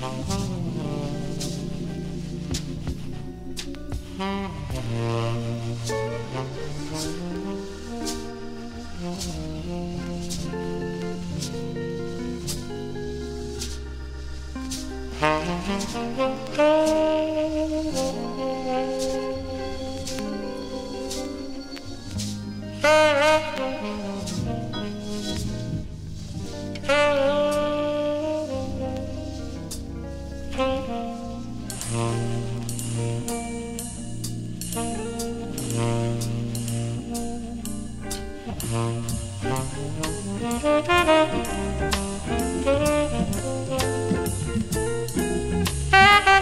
Thank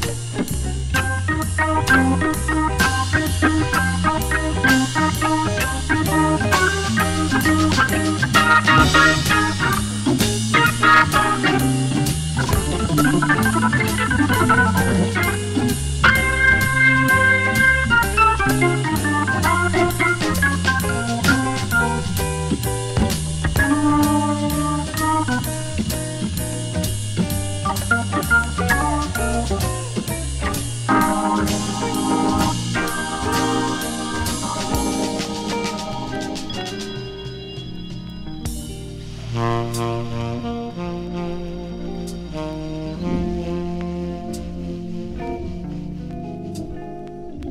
Thank you.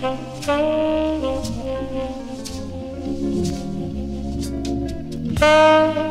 Thank you.